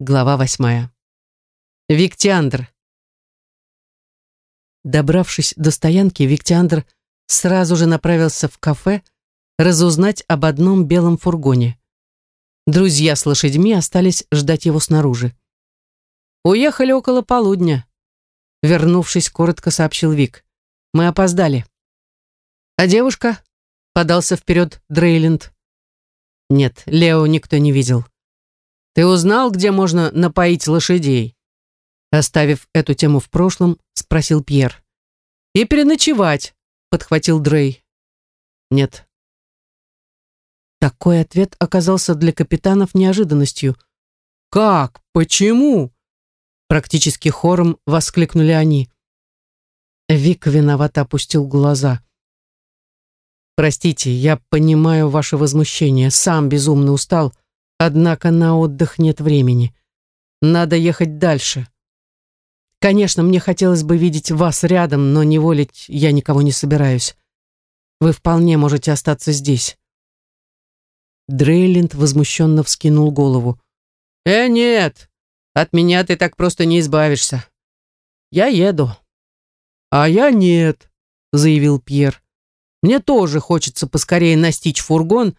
Глава восьмая. Виктиандр. Добравшись до стоянки, Виктиандр сразу же направился в кафе разузнать об одном белом фургоне. Друзья с лошадьми остались ждать его снаружи. «Уехали около полудня», — вернувшись, коротко сообщил Вик. «Мы опоздали». «А девушка?» — подался вперед Дрейленд. «Нет, Лео никто не видел». Ты узнал, где можно напоить лошадей?» Оставив эту тему в прошлом, спросил Пьер. «И переночевать», — подхватил Дрей. «Нет». Такой ответ оказался для капитанов неожиданностью. «Как? Почему?» Практически хором воскликнули они. Вик виновато опустил глаза. «Простите, я понимаю ваше возмущение, сам безумно устал, Однако на отдых нет времени. Надо ехать дальше. Конечно, мне хотелось бы видеть вас рядом, но не волить я никого не собираюсь. Вы вполне можете остаться здесь. Дрейленд возмущенно вскинул голову. «Э, нет! От меня ты так просто не избавишься. Я еду». «А я нет», — заявил Пьер. «Мне тоже хочется поскорее настичь фургон,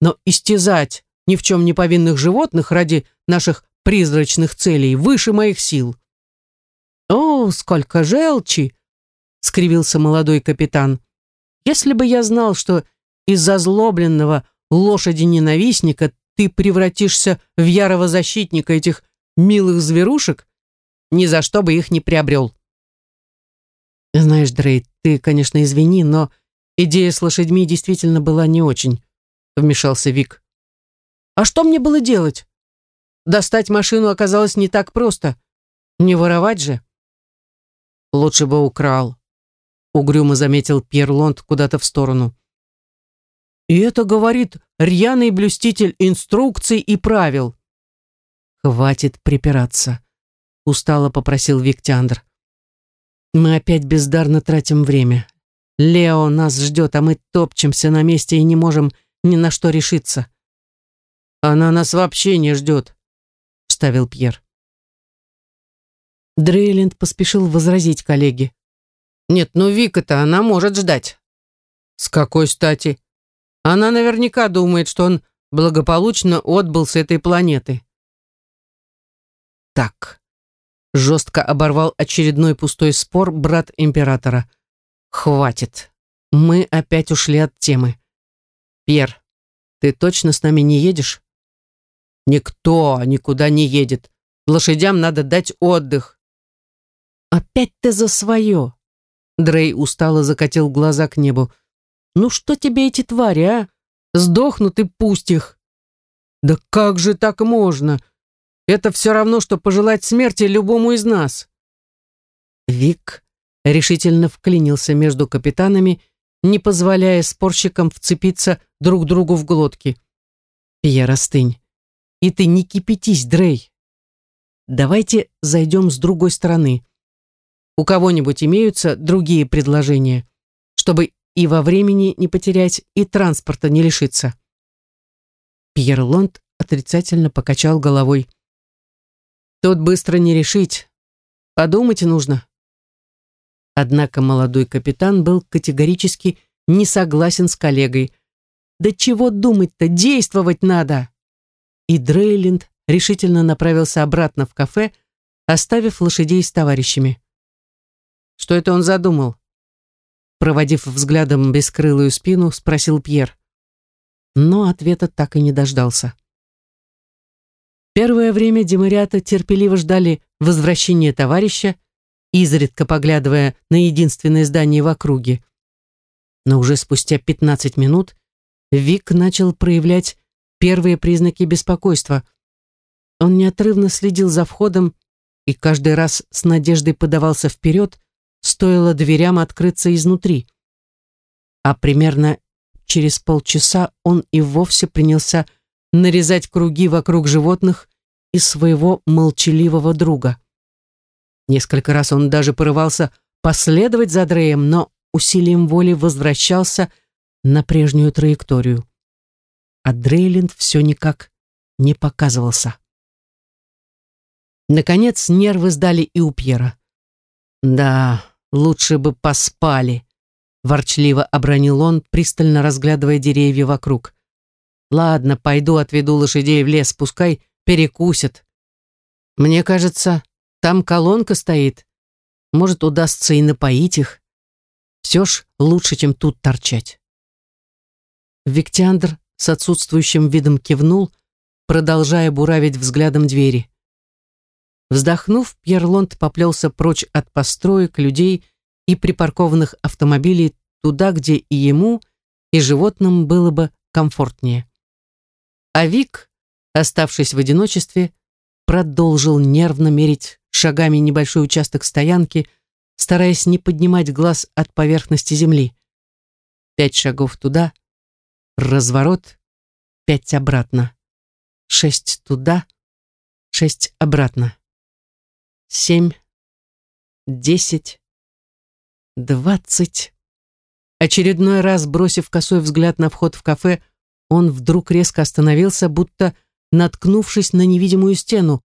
но истязать ни в чем не повинных животных ради наших призрачных целей выше моих сил. «О, сколько желчи!» — скривился молодой капитан. «Если бы я знал, что из-за злобленного лошади-ненавистника ты превратишься в ярого защитника этих милых зверушек, ни за что бы их не приобрел». «Знаешь, Дрей, ты, конечно, извини, но идея с лошадьми действительно была не очень», — вмешался Вик. А что мне было делать? Достать машину оказалось не так просто. Не воровать же. Лучше бы украл. Угрюмо заметил Пьер Лонд куда-то в сторону. И это говорит рьяный блюститель инструкций и правил. Хватит припираться, устало попросил Виктяндр. Мы опять бездарно тратим время. Лео нас ждет, а мы топчемся на месте и не можем ни на что решиться. Она нас вообще не ждет», — вставил Пьер. Дрейленд поспешил возразить коллеге. «Нет, ну Вика-то она может ждать». «С какой стати? Она наверняка думает, что он благополучно отбыл с этой планеты». «Так», — жестко оборвал очередной пустой спор брат императора. «Хватит. Мы опять ушли от темы. Пьер, ты точно с нами не едешь?» Никто никуда не едет. Лошадям надо дать отдых. Опять ты за свое. Дрей устало закатил глаза к небу. Ну что тебе эти твари, а? Сдохнут и пусть их. Да как же так можно? Это все равно, что пожелать смерти любому из нас. Вик решительно вклинился между капитанами, не позволяя спорщикам вцепиться друг другу в глотки. Пьер, остынь. И ты не кипятись, Дрей. Давайте зайдем с другой стороны. У кого-нибудь имеются другие предложения, чтобы и во времени не потерять, и транспорта не лишиться. Пьер Лонд отрицательно покачал головой. Тут быстро не решить. Подумать нужно. Однако молодой капитан был категорически не согласен с коллегой. Да чего думать-то, действовать надо и Дрейленд решительно направился обратно в кафе, оставив лошадей с товарищами. Что это он задумал? Проводив взглядом бескрылую спину, спросил Пьер. Но ответа так и не дождался. Первое время демариата терпеливо ждали возвращения товарища, изредка поглядывая на единственное здание в округе. Но уже спустя 15 минут Вик начал проявлять первые признаки беспокойства. Он неотрывно следил за входом и каждый раз с надеждой подавался вперед, стоило дверям открыться изнутри. А примерно через полчаса он и вовсе принялся нарезать круги вокруг животных и своего молчаливого друга. Несколько раз он даже порывался последовать за Дреем, но усилием воли возвращался на прежнюю траекторию а Дрейлинд все никак не показывался. Наконец нервы сдали и у Пьера. «Да, лучше бы поспали», — ворчливо обронил он, пристально разглядывая деревья вокруг. «Ладно, пойду отведу лошадей в лес, пускай перекусят. Мне кажется, там колонка стоит. Может, удастся и напоить их. Все ж лучше, чем тут торчать». Виктиандр с отсутствующим видом кивнул, продолжая буравить взглядом двери. Вздохнув, Пьерлонд поплелся прочь от построек, людей и припаркованных автомобилей туда, где и ему, и животным было бы комфортнее. А Вик, оставшись в одиночестве, продолжил нервно мерить шагами небольшой участок стоянки, стараясь не поднимать глаз от поверхности земли. Пять шагов туда, разворот, пять обратно. Шесть туда, шесть обратно семь, десять, двадцать. Очередной раз, бросив косой взгляд на вход в кафе, он вдруг резко остановился, будто наткнувшись на невидимую стену,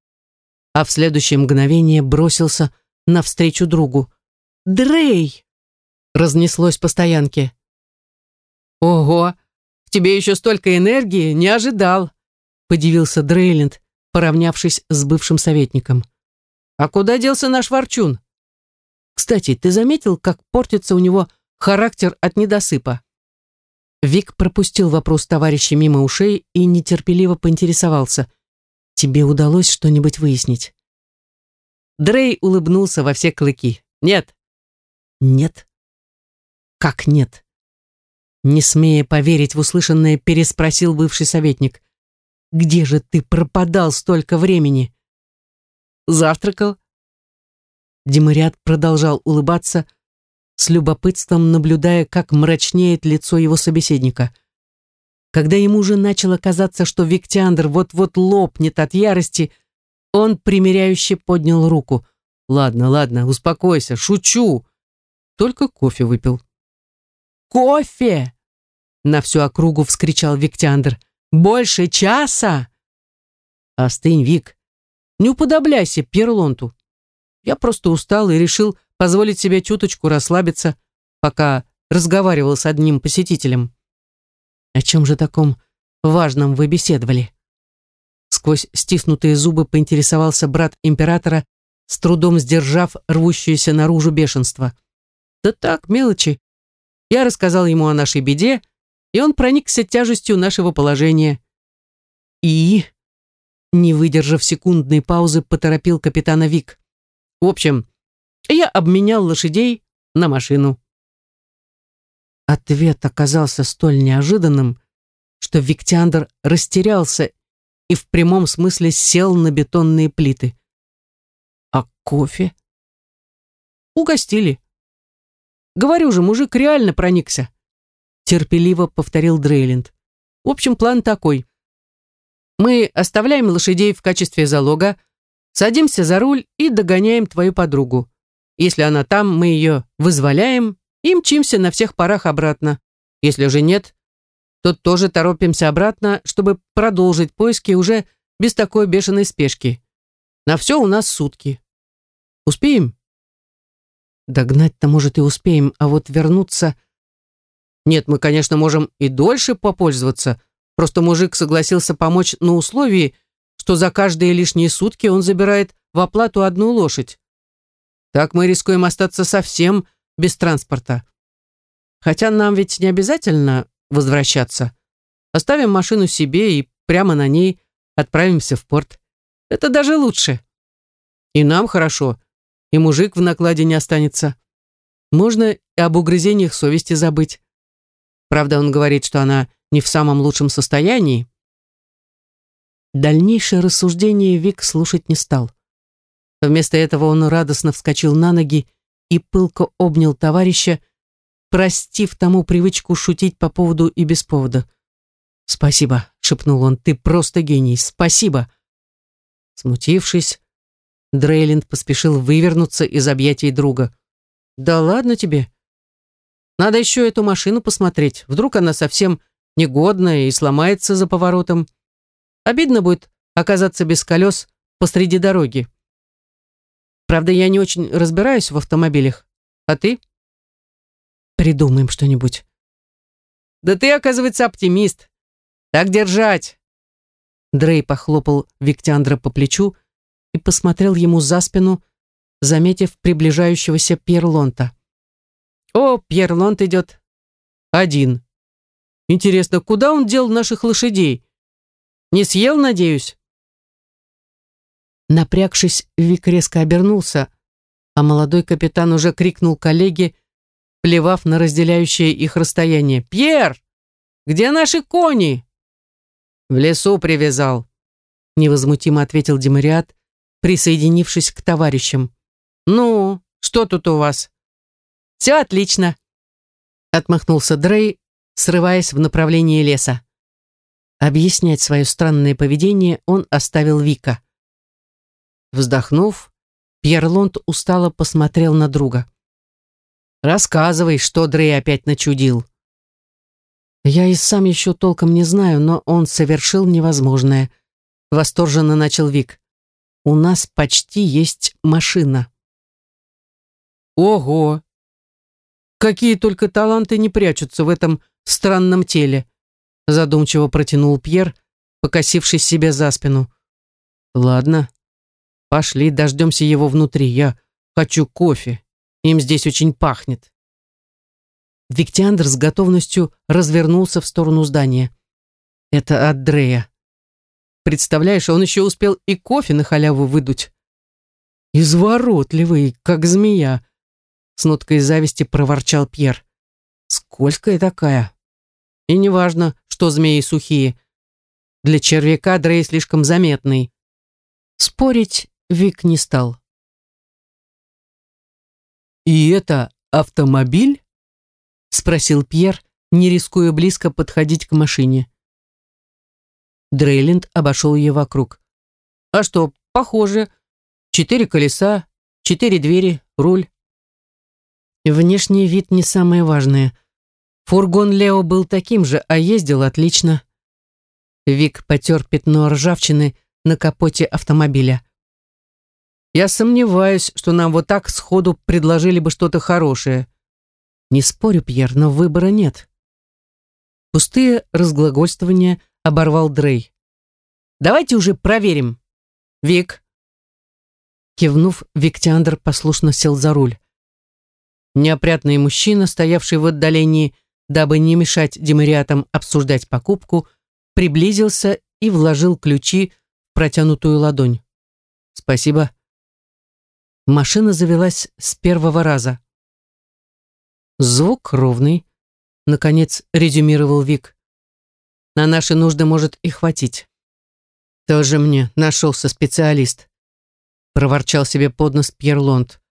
а в следующее мгновение бросился навстречу другу. «Дрей!» — разнеслось по стоянке. «Ого! Тебе еще столько энергии! Не ожидал!» — подивился Дрейленд, поравнявшись с бывшим советником. А куда делся наш ворчун? Кстати, ты заметил, как портится у него характер от недосыпа? Вик пропустил вопрос товарища мимо ушей и нетерпеливо поинтересовался. Тебе удалось что-нибудь выяснить? Дрей улыбнулся во все клыки. Нет. Нет. Как нет? Не смея поверить в услышанное, переспросил бывший советник. Где же ты пропадал столько времени? Завтракал?» Демариат продолжал улыбаться, с любопытством наблюдая, как мрачнеет лицо его собеседника. Когда ему уже начало казаться, что Виктиандр вот-вот лопнет от ярости, он примиряюще поднял руку. «Ладно, ладно, успокойся, шучу. Только кофе выпил». «Кофе!» На всю округу вскричал Виктиандр. «Больше часа!» «Остынь, Вик, не уподобляйся Перлонту. Я просто устал и решил позволить себе чуточку расслабиться, пока разговаривал с одним посетителем. О чем же таком важном вы беседовали? Сквозь стиснутые зубы поинтересовался брат императора, с трудом сдержав рвущееся наружу бешенство. Да так, мелочи. Я рассказал ему о нашей беде, и он проникся тяжестью нашего положения. И не выдержав секундной паузы, поторопил капитана Вик. В общем, я обменял лошадей на машину. Ответ оказался столь неожиданным, что Виктиандр растерялся и в прямом смысле сел на бетонные плиты. А кофе? Угостили. Говорю же, мужик реально проникся. Терпеливо повторил Дрейленд. В общем, план такой. Мы оставляем лошадей в качестве залога, садимся за руль и догоняем твою подругу. Если она там, мы ее вызволяем и мчимся на всех парах обратно. Если же нет, то тоже торопимся обратно, чтобы продолжить поиски уже без такой бешеной спешки. На все у нас сутки. Успеем? Догнать-то, может, и успеем, а вот вернуться... Нет, мы, конечно, можем и дольше попользоваться, Просто мужик согласился помочь на условии, что за каждые лишние сутки он забирает в оплату одну лошадь. Так мы рискуем остаться совсем без транспорта. Хотя нам ведь не обязательно возвращаться. Оставим машину себе и прямо на ней отправимся в порт. Это даже лучше. И нам хорошо, и мужик в накладе не останется. Можно и об угрызениях совести забыть. Правда, он говорит, что она не в самом лучшем состоянии. Дальнейшее рассуждение Вик слушать не стал. Вместо этого он радостно вскочил на ноги и пылко обнял товарища, простив тому привычку шутить по поводу и без повода. «Спасибо», — шепнул он, — «ты просто гений, спасибо». Смутившись, Дрейлинд поспешил вывернуться из объятий друга. «Да ладно тебе. Надо еще эту машину посмотреть. Вдруг она совсем негодная и сломается за поворотом. Обидно будет оказаться без колес посреди дороги. Правда, я не очень разбираюсь в автомобилях. А ты? Придумаем что-нибудь. Да ты, оказывается, оптимист. Так держать. Дрей похлопал Виктиандра по плечу и посмотрел ему за спину, заметив приближающегося Пьерлонта. «О, Пьерлонт идет. Один. Интересно, куда он дел наших лошадей? Не съел, надеюсь?» Напрягшись, Вик резко обернулся, а молодой капитан уже крикнул коллеге, плевав на разделяющее их расстояние. «Пьер! Где наши кони?» «В лесу привязал», — невозмутимо ответил Демариат, присоединившись к товарищам. «Ну, что тут у вас?» «Все отлично», — отмахнулся Дрей, срываясь в направлении леса. Объяснять свое странное поведение он оставил Вика. Вздохнув, Пьер Лонд устало посмотрел на друга. «Рассказывай, что Дрей опять начудил». «Я и сам еще толком не знаю, но он совершил невозможное», — восторженно начал Вик. «У нас почти есть машина». «Ого! Какие только таланты не прячутся в этом странном теле», — задумчиво протянул Пьер, покосившись себе за спину. «Ладно, пошли, дождемся его внутри. Я хочу кофе. Им здесь очень пахнет». Виктиандр с готовностью развернулся в сторону здания. Это от Дрея. Представляешь, он еще успел и кофе на халяву выдуть. Изворотливый, как змея. С ноткой зависти проворчал Пьер. Скользкая такая. И неважно, что змеи сухие. Для червяка Дрей слишком заметный. Спорить Вик не стал. «И это автомобиль?» спросил Пьер, не рискуя близко подходить к машине. Дрейленд обошел ее вокруг. «А что, похоже. Четыре колеса, четыре двери, руль». Внешний вид не самое важное. Фургон Лео был таким же, а ездил отлично. Вик потер пятно ржавчины на капоте автомобиля. «Я сомневаюсь, что нам вот так сходу предложили бы что-то хорошее», не спорю, Пьер, но выбора нет. Пустые разглагольствования оборвал Дрей. Давайте уже проверим. Вик. Кивнув, Виктиандр послушно сел за руль. Неопрятный мужчина, стоявший в отдалении, дабы не мешать демариатам обсуждать покупку, приблизился и вложил ключи в протянутую ладонь. «Спасибо». Машина завелась с первого раза. Звук ровный, наконец резюмировал Вик. На наши нужды может и хватить. Тоже мне нашелся специалист, проворчал себе под нос Пьер Лонд.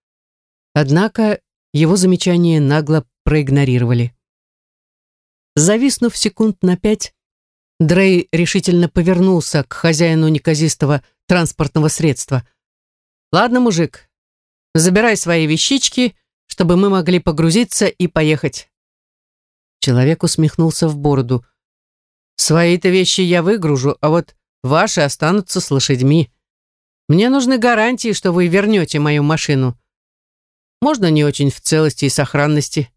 Однако его замечание нагло проигнорировали. Зависнув секунд на пять, Дрей решительно повернулся к хозяину неказистого транспортного средства. «Ладно, мужик, забирай свои вещички чтобы мы могли погрузиться и поехать. Человек усмехнулся в бороду. Свои-то вещи я выгружу, а вот ваши останутся с лошадьми. Мне нужны гарантии, что вы вернете мою машину. Можно не очень в целости и сохранности.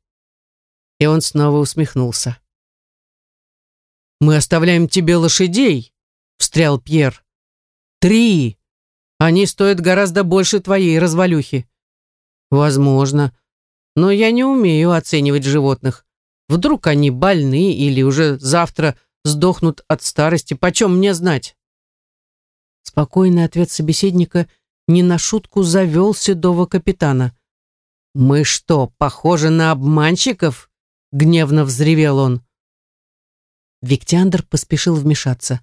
И он снова усмехнулся. «Мы оставляем тебе лошадей», — встрял Пьер. «Три. Они стоят гораздо больше твоей развалюхи». «Возможно. Но я не умею оценивать животных. Вдруг они больны или уже завтра сдохнут от старости, почем мне знать? Спокойный ответ собеседника не на шутку завел седого капитана. «Мы что, похожи на обманщиков?» — гневно взревел он. Виктиандр поспешил вмешаться.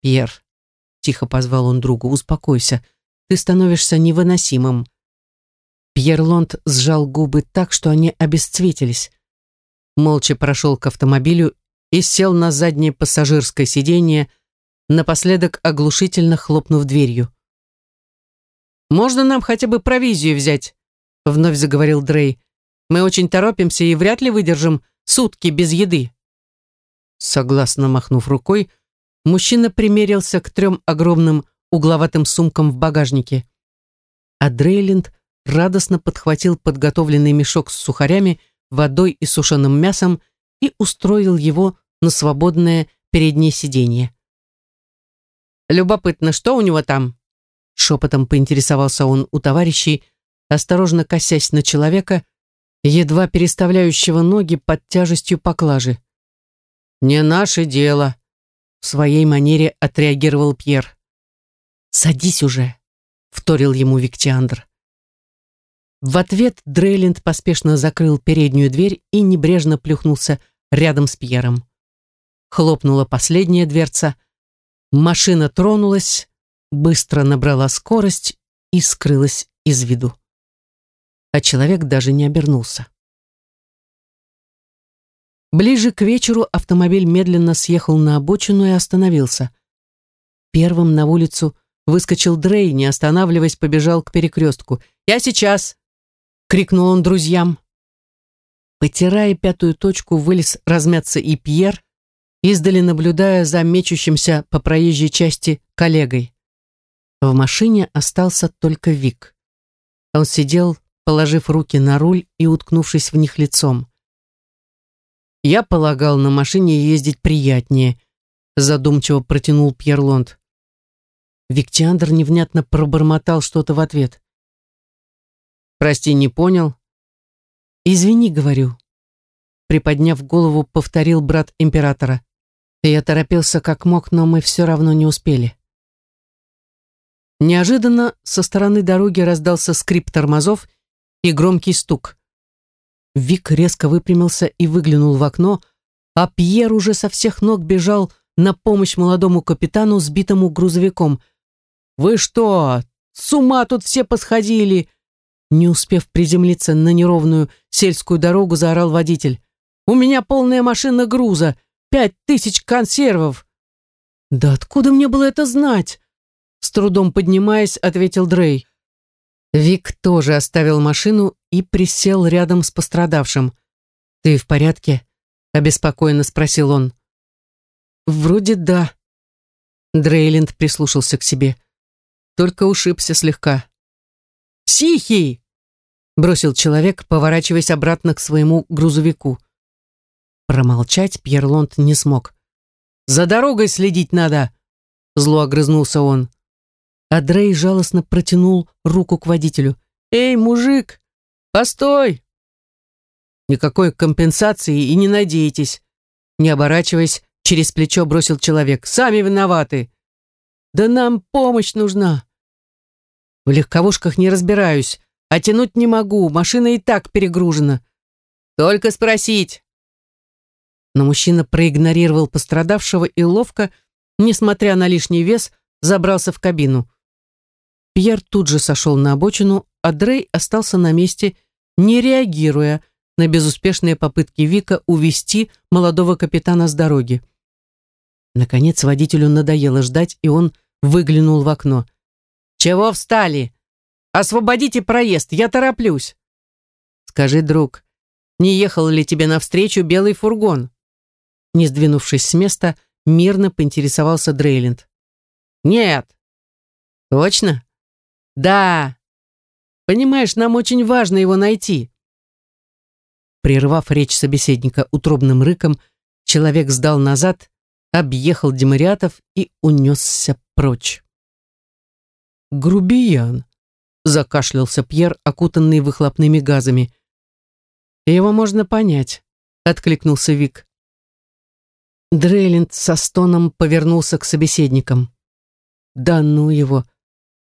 «Пьер», — тихо позвал он другу, — «успокойся. Ты становишься невыносимым. Пьер Лонд сжал губы так, что они обесцветились. Молча прошел к автомобилю и сел на заднее пассажирское сиденье, напоследок оглушительно хлопнув дверью. «Можно нам хотя бы провизию взять?» — вновь заговорил Дрей. «Мы очень торопимся и вряд ли выдержим сутки без еды». Согласно махнув рукой, мужчина примерился к трем огромным угловатым сумкам в багажнике. а Дрейленд радостно подхватил подготовленный мешок с сухарями, водой и сушеным мясом и устроил его на свободное переднее сиденье. «Любопытно, что у него там?» Шепотом поинтересовался он у товарищей, осторожно косясь на человека, едва переставляющего ноги под тяжестью поклажи. «Не наше дело», — в своей манере отреагировал Пьер. «Садись уже», — вторил ему Виктиандр. В ответ Дрейленд поспешно закрыл переднюю дверь и небрежно плюхнулся рядом с Пьером. Хлопнула последняя дверца. Машина тронулась, быстро набрала скорость и скрылась из виду. А человек даже не обернулся. Ближе к вечеру автомобиль медленно съехал на обочину и остановился. Первым на улицу выскочил Дрей, не останавливаясь, побежал к перекрестку. «Я сейчас!» — крикнул он друзьям. Потирая пятую точку, вылез размяться и Пьер, издали наблюдая за мечущимся по проезжей части коллегой. В машине остался только Вик. Он сидел, положив руки на руль и уткнувшись в них лицом. «Я полагал, на машине ездить приятнее», задумчиво протянул Пьер Лонд. Виктиандр невнятно пробормотал что-то в ответ. «Прости, не понял?» «Извини, — говорю», — приподняв голову, повторил брат императора. Я торопился как мог, но мы все равно не успели. Неожиданно со стороны дороги раздался скрип тормозов и громкий стук. Вик резко выпрямился и выглянул в окно, а Пьер уже со всех ног бежал на помощь молодому капитану, сбитому грузовиком. «Вы что, с ума тут все посходили?» Не успев приземлиться на неровную сельскую дорогу, заорал водитель. «У меня полная машина груза, пять тысяч консервов!» «Да откуда мне было это знать?» С трудом поднимаясь, ответил Дрей. Вик тоже оставил машину и присел рядом с пострадавшим. «Ты в порядке?» — обеспокоенно спросил он. «Вроде да». Дрейленд прислушался к себе. Только ушибся слегка. «Психий!» — бросил человек, поворачиваясь обратно к своему грузовику. Промолчать Пьерлонд не смог. «За дорогой следить надо!» — зло огрызнулся он. Адрей жалостно протянул руку к водителю. «Эй, мужик, постой!» «Никакой компенсации и не надейтесь!» Не оборачиваясь, через плечо бросил человек. «Сами виноваты!» «Да нам помощь нужна!» «В легковушках не разбираюсь, а тянуть не могу, машина и так перегружена!» «Только спросить!» Но мужчина проигнорировал пострадавшего и ловко, несмотря на лишний вес, забрался в кабину. Пьер тут же сошел на обочину, а Дрей остался на месте, не реагируя на безуспешные попытки Вика увести молодого капитана с дороги. Наконец водителю надоело ждать, и он выглянул в окно. «Чего встали? Освободите проезд, я тороплюсь!» «Скажи, друг, не ехал ли тебе навстречу белый фургон?» Не сдвинувшись с места, мирно поинтересовался Дрейленд. «Нет». «Точно?» Да. Понимаешь, нам очень важно его найти. Прервав речь собеседника утробным рыком, человек сдал назад, объехал демариатов и унесся прочь. «Грубиян», — закашлялся Пьер, окутанный выхлопными газами. «Его можно понять», — откликнулся Вик. Дрейленд со стоном повернулся к собеседникам. «Да ну его!»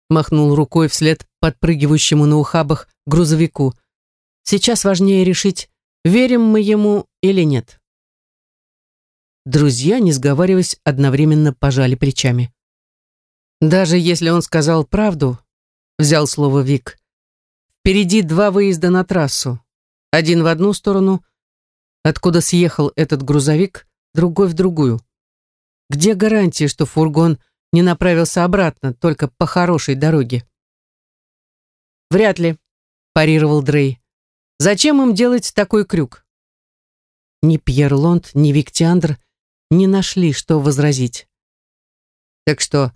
махнул рукой вслед подпрыгивающему на ухабах грузовику. Сейчас важнее решить, верим мы ему или нет. Друзья, не сговариваясь, одновременно пожали плечами. Даже если он сказал правду, взял слово Вик, впереди два выезда на трассу. Один в одну сторону, откуда съехал этот грузовик, другой в другую. Где гарантия, что фургон не направился обратно, только по хорошей дороге. «Вряд ли», – парировал Дрей. «Зачем им делать такой крюк?» Ни Пьер Лонд, ни Виктиандр не нашли, что возразить. «Так что,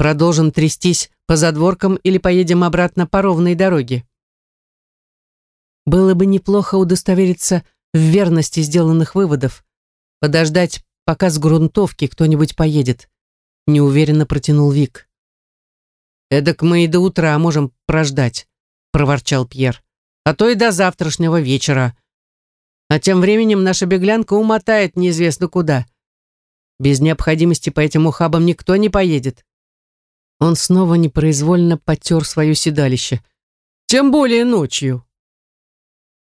Продолжим трястись по задворкам или поедем обратно по ровной дороге? Было бы неплохо удостовериться в верности сделанных выводов, подождать, пока с грунтовки кто-нибудь поедет. Неуверенно протянул Вик. «Эдак мы и до утра можем прождать», — проворчал Пьер. «А то и до завтрашнего вечера. А тем временем наша беглянка умотает неизвестно куда. Без необходимости по этим ухабам никто не поедет. Он снова непроизвольно потер свое седалище. «Тем более ночью».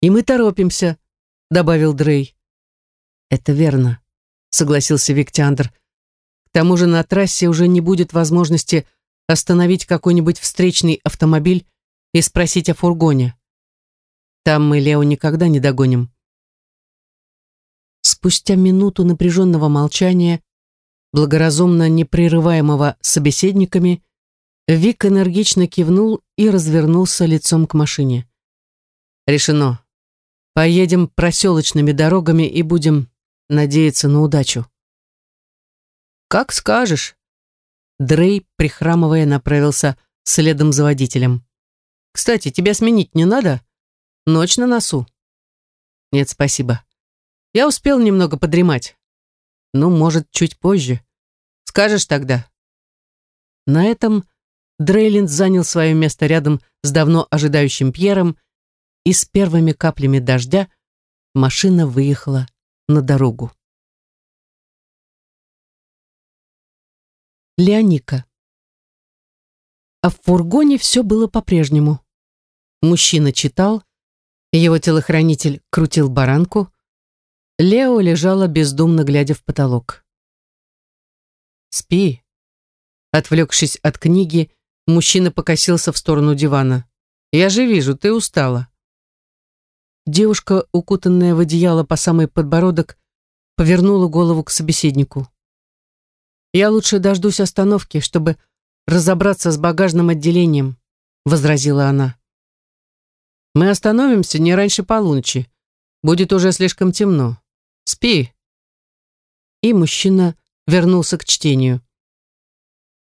«И мы торопимся», — добавил Дрей. «Это верно», — согласился Виктиандр. «К тому же на трассе уже не будет возможности остановить какой-нибудь встречный автомобиль и спросить о фургоне. Там мы Лео никогда не догоним». Спустя минуту напряженного молчания, благоразумно непрерываемого собеседниками, Вик энергично кивнул и развернулся лицом к машине. «Решено. Поедем проселочными дорогами и будем надеяться на удачу». «Как скажешь». Дрей, прихрамывая, направился следом за водителем. «Кстати, тебя сменить не надо? Ночь на носу». «Нет, спасибо. Я успел немного подремать. Ну, может, чуть позже. Скажешь тогда?» На этом Дрейлинд занял свое место рядом с давно ожидающим Пьером, и с первыми каплями дождя машина выехала на дорогу. Леоника. А в фургоне все было по-прежнему. Мужчина читал, его телохранитель крутил баранку, Лео лежала бездумно, глядя в потолок. «Спи», отвлекшись от книги, Мужчина покосился в сторону дивана. «Я же вижу, ты устала». Девушка, укутанная в одеяло по самый подбородок, повернула голову к собеседнику. «Я лучше дождусь остановки, чтобы разобраться с багажным отделением», возразила она. «Мы остановимся не раньше полуночи. Будет уже слишком темно. Спи». И мужчина вернулся к чтению.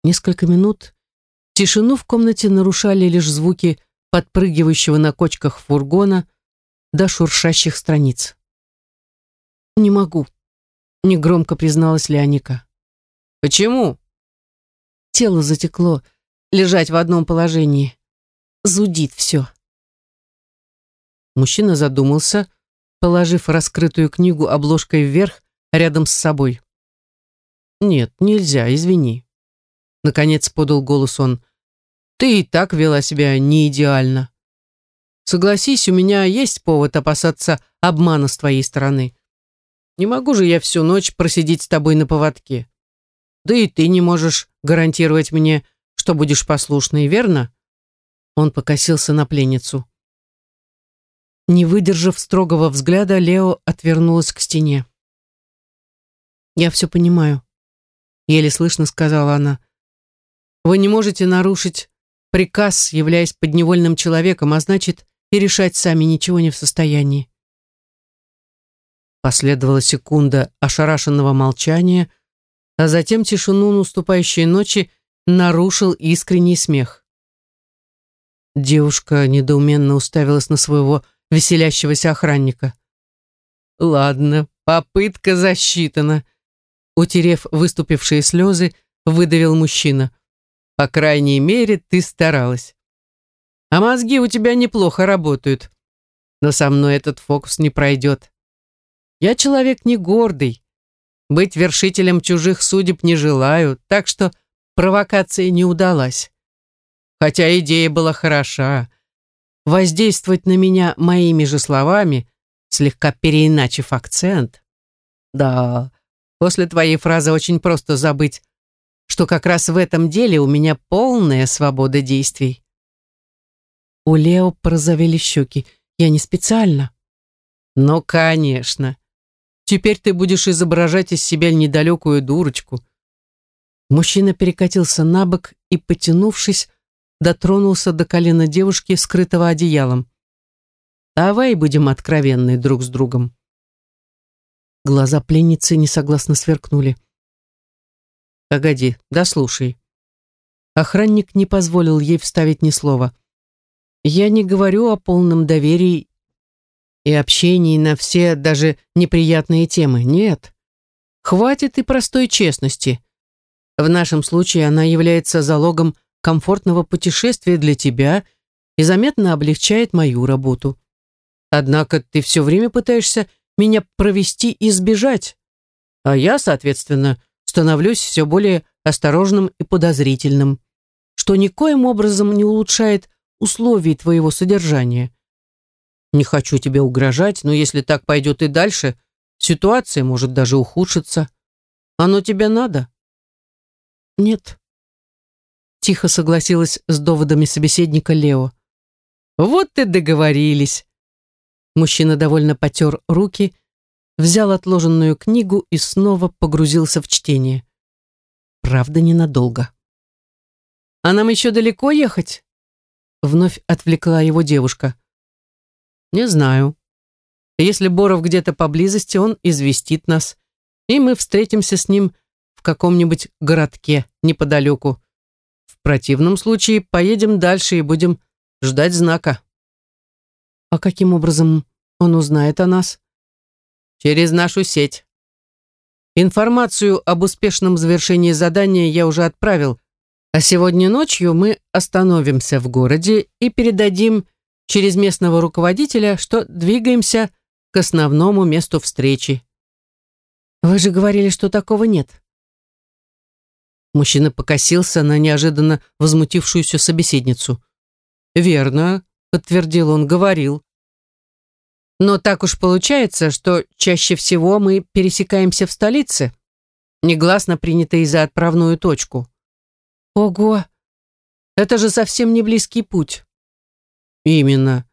Несколько минут Тишину в комнате нарушали лишь звуки подпрыгивающего на кочках фургона до шуршащих страниц. «Не могу», — негромко призналась Леоника. «Почему?» Тело затекло, лежать в одном положении. Зудит все. Мужчина задумался, положив раскрытую книгу обложкой вверх рядом с собой. «Нет, нельзя, извини». Наконец подал голос он. Ты и так вела себя не идеально. Согласись, у меня есть повод опасаться обмана с твоей стороны. Не могу же я всю ночь просидеть с тобой на поводке. Да и ты не можешь гарантировать мне, что будешь послушной, верно? Он покосился на пленницу. Не выдержав строгого взгляда, Лео отвернулась к стене. «Я все понимаю», — еле слышно сказала она. Вы не можете нарушить приказ, являясь подневольным человеком, а значит, и решать сами ничего не в состоянии. Последовала секунда ошарашенного молчания, а затем тишину наступающей ночи нарушил искренний смех. Девушка недоуменно уставилась на своего веселящегося охранника. «Ладно, попытка засчитана», — утерев выступившие слезы, выдавил мужчина. По крайней мере, ты старалась. А мозги у тебя неплохо работают. Но со мной этот фокус не пройдет. Я человек не гордый. Быть вершителем чужих судеб не желаю, так что провокация не удалась. Хотя идея была хороша. Воздействовать на меня моими же словами, слегка переиначив акцент. Да, после твоей фразы очень просто забыть что как раз в этом деле у меня полная свобода действий. У Лео порозовели щеки. Я не специально. Ну, конечно. Теперь ты будешь изображать из себя недалекую дурочку. Мужчина перекатился на бок и, потянувшись, дотронулся до колена девушки, скрытого одеялом. Давай будем откровенны друг с другом. Глаза пленницы несогласно сверкнули. Погоди, дослушай. Охранник не позволил ей вставить ни слова. Я не говорю о полном доверии и общении на все, даже неприятные темы. Нет. Хватит и простой честности. В нашем случае она является залогом комфортного путешествия для тебя и заметно облегчает мою работу. Однако ты все время пытаешься меня провести и сбежать, а я, соответственно, становлюсь все более осторожным и подозрительным, что никоим образом не улучшает условий твоего содержания. Не хочу тебе угрожать, но если так пойдет и дальше, ситуация может даже ухудшиться. Оно тебе надо? Нет. Тихо согласилась с доводами собеседника Лео. Вот и договорились. Мужчина довольно потер руки, взял отложенную книгу и снова погрузился в чтение. Правда, ненадолго. «А нам еще далеко ехать?» Вновь отвлекла его девушка. «Не знаю. Если Боров где-то поблизости, он известит нас, и мы встретимся с ним в каком-нибудь городке неподалеку. В противном случае поедем дальше и будем ждать знака». «А каким образом он узнает о нас?» «Через нашу сеть. Информацию об успешном завершении задания я уже отправил, а сегодня ночью мы остановимся в городе и передадим через местного руководителя, что двигаемся к основному месту встречи. Вы же говорили, что такого нет. Мужчина покосился на неожиданно возмутившуюся собеседницу. «Верно», — подтвердил он, — говорил. «Но так уж получается, что чаще всего мы пересекаемся в столице, негласно принятой за отправную точку». «Ого! Это же совсем не близкий путь». «Именно.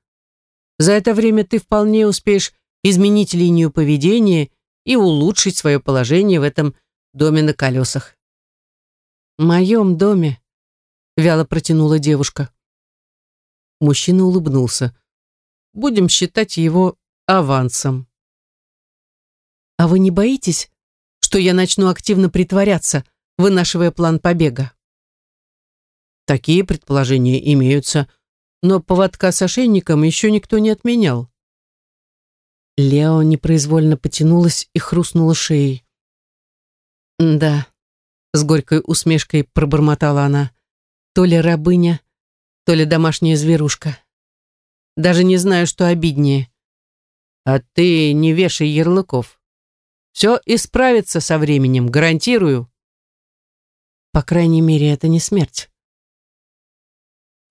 За это время ты вполне успеешь изменить линию поведения и улучшить свое положение в этом доме на колесах». «Моем доме», — вяло протянула девушка. Мужчина улыбнулся. «Будем считать его авансом». «А вы не боитесь, что я начну активно притворяться, вынашивая план побега?» Такие предположения имеются, но поводка с ошейником еще никто не отменял. Лео непроизвольно потянулась и хрустнула шеей. «Да», — с горькой усмешкой пробормотала она, «то ли рабыня, то ли домашняя зверушка. Даже не знаю, что обиднее. А ты не вешай ярлыков. Все исправится со временем, гарантирую». По крайней мере, это не смерть.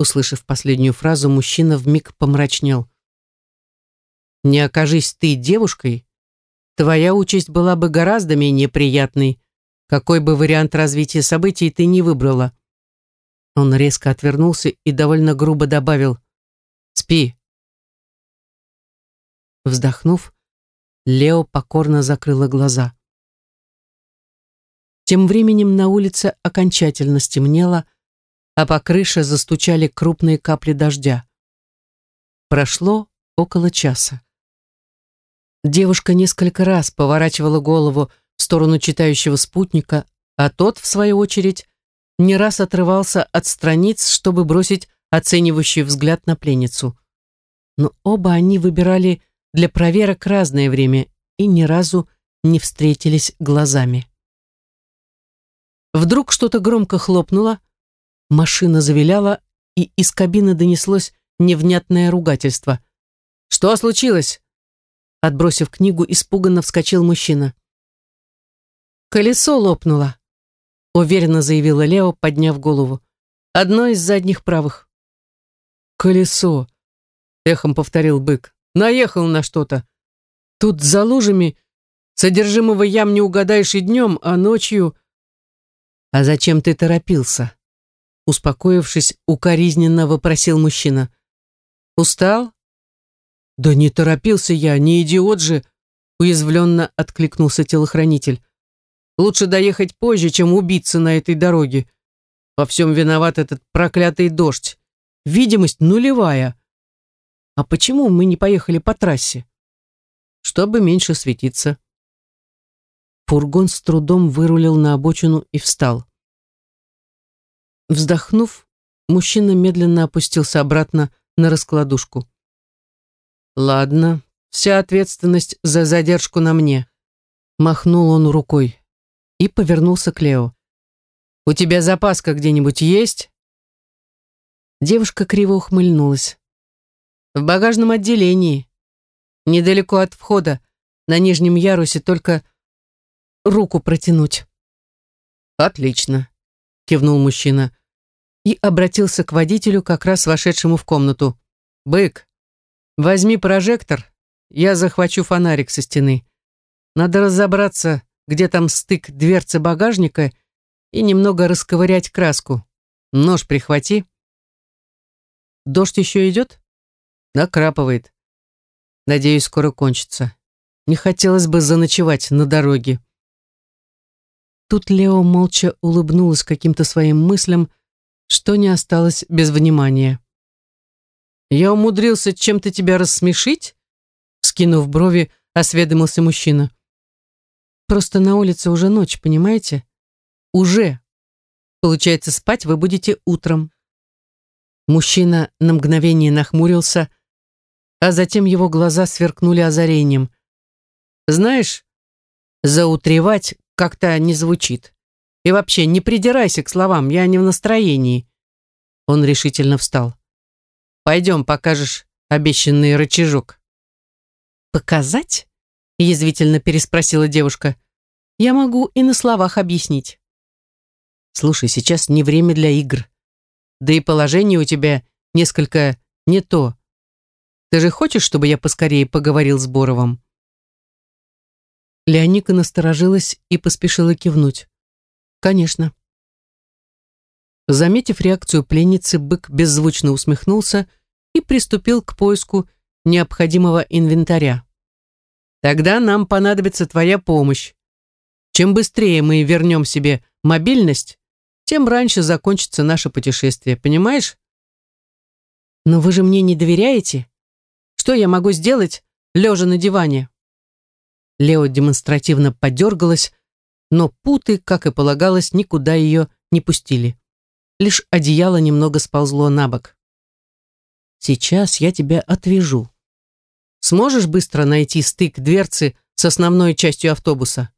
Услышав последнюю фразу, мужчина вмиг помрачнел. «Не окажись ты девушкой, твоя участь была бы гораздо менее приятной, какой бы вариант развития событий ты не выбрала». Он резко отвернулся и довольно грубо добавил «Спи». Вздохнув, Лео покорно закрыла глаза. Тем временем на улице окончательно стемнело, а по крыше застучали крупные капли дождя. Прошло около часа. Девушка несколько раз поворачивала голову в сторону читающего спутника, а тот, в свою очередь, не раз отрывался от страниц, чтобы бросить оценивающий взгляд на пленницу. Но оба они выбирали для проверок разное время и ни разу не встретились глазами. Вдруг что-то громко хлопнуло, Машина завиляла, и из кабины донеслось невнятное ругательство. «Что случилось?» Отбросив книгу, испуганно вскочил мужчина. «Колесо лопнуло», — уверенно заявила Лео, подняв голову. «Одно из задних правых». «Колесо», — эхом повторил бык. «Наехал на что-то. Тут за лужами содержимого ям не угадаешь и днем, а ночью...» «А зачем ты торопился?» Успокоившись, укоризненно вопросил мужчина. «Устал?» «Да не торопился я, не идиот же!» Уязвленно откликнулся телохранитель. «Лучше доехать позже, чем убиться на этой дороге. Во всем виноват этот проклятый дождь. Видимость нулевая. А почему мы не поехали по трассе?» «Чтобы меньше светиться». Фургон с трудом вырулил на обочину и встал. Вздохнув, мужчина медленно опустился обратно на раскладушку. «Ладно, вся ответственность за задержку на мне», — махнул он рукой и повернулся к Лео. «У тебя запаска где-нибудь есть?» Девушка криво ухмыльнулась. «В багажном отделении. Недалеко от входа, на нижнем ярусе, только руку протянуть». «Отлично», — кивнул мужчина и обратился к водителю, как раз вошедшему в комнату. «Бык, возьми прожектор, я захвачу фонарик со стены. Надо разобраться, где там стык дверцы багажника и немного расковырять краску. Нож прихвати». «Дождь еще идет?» «Накрапывает. Надеюсь, скоро кончится. Не хотелось бы заночевать на дороге». Тут Лео молча улыбнулась каким-то своим мыслям, что не осталось без внимания. «Я умудрился чем-то тебя рассмешить?» Скинув брови, осведомился мужчина. «Просто на улице уже ночь, понимаете? Уже. Получается, спать вы будете утром». Мужчина на мгновение нахмурился, а затем его глаза сверкнули озарением. «Знаешь, заутревать как-то не звучит. И вообще, не придирайся к словам, я не в настроении. Он решительно встал. Пойдем, покажешь обещанный рычажок. Показать? Язвительно переспросила девушка. Я могу и на словах объяснить. Слушай, сейчас не время для игр. Да и положение у тебя несколько не то. Ты же хочешь, чтобы я поскорее поговорил с Боровым? Леоника насторожилась и поспешила кивнуть. «Конечно». Заметив реакцию пленницы, бык беззвучно усмехнулся и приступил к поиску необходимого инвентаря. «Тогда нам понадобится твоя помощь. Чем быстрее мы вернем себе мобильность, тем раньше закончится наше путешествие, понимаешь?» «Но вы же мне не доверяете? Что я могу сделать, лежа на диване?» Лео демонстративно подергалась, но путы, как и полагалось, никуда ее не пустили. Лишь одеяло немного сползло на бок. «Сейчас я тебя отвяжу. Сможешь быстро найти стык дверцы с основной частью автобуса?»